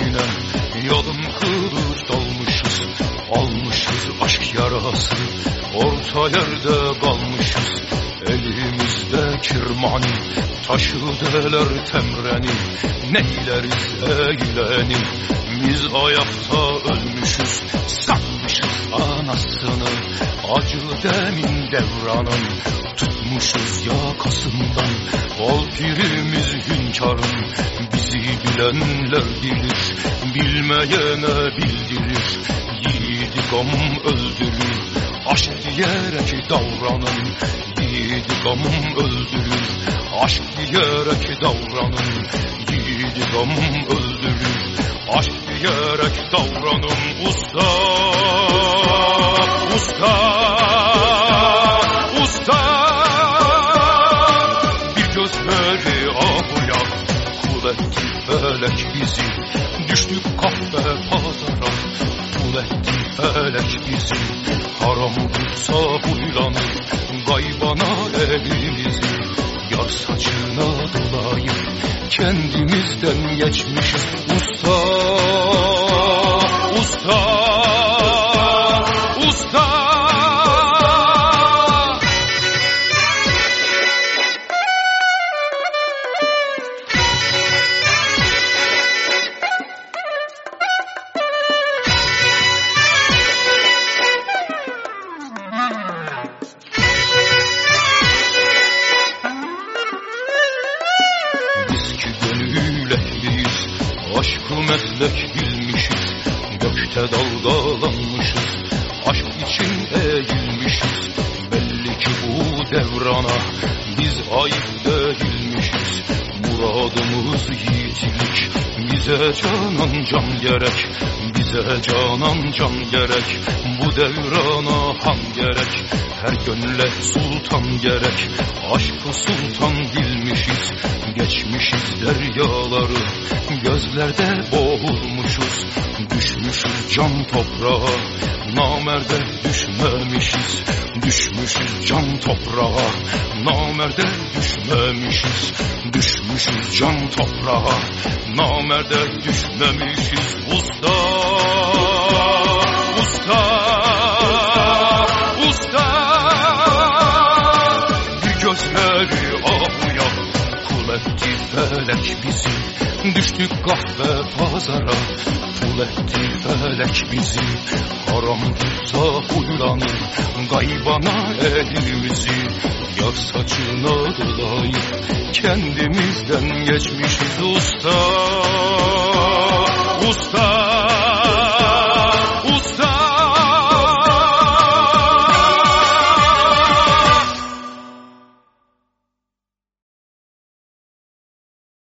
sitem Yolum kılıç dolmuşuz Almışız aşk yarası Orta yerde kalmışız. Elimizde kirmani Taşı deler temreni Neyleriz eyleni Biz ayakta ölmüşüz. Satmışız anasını Acı demin devranın. Tutmuşuz yakasından Ol pirimiz hünkârın bilenler bilir Bilmeyene bildirir Yiğidi gam öldürür Aşk diyerek davranın. Yiğidi gam öldürür Aşk diyerek davranın. Yiğidi gam öldürür Aşk diyerek davranın. Usta Usta felek bizi Düştük kahve pazara. Kuvvetti felek bizi Haram tutsa huylanır Gaybana elimizi Yar saçına dolayıp Kendimizden geçmişiz meslek bilmişiz Gökte dalgalanmışız. Aşk için eğilmişiz Belli ki bu devrana Biz ayıp değilmişiz Muradımız yiğitlik Bize canan can gerek Bize canan can gerek. Bu devrana han gerek Her gönle sultan gerek. Aşkı sultan bilmişiz Geçmişiz deryaları. Gözlerde boğulmuşuz Düşmüşüz can toprağa. Namerde düşmemişiz Düşmüşüz can toprağa. Namerde düşmemişiz Düşmüşüz can toprağa. Namerde düşmemişiz Usta ağlayan Kul etti felek bizi Düştük kahve pazara. Kul etti felek bizi Haram tutsa huylanır Gaybana elimizi. Yar saçına dolayıp Kendimizden geçmişiz usta. Usta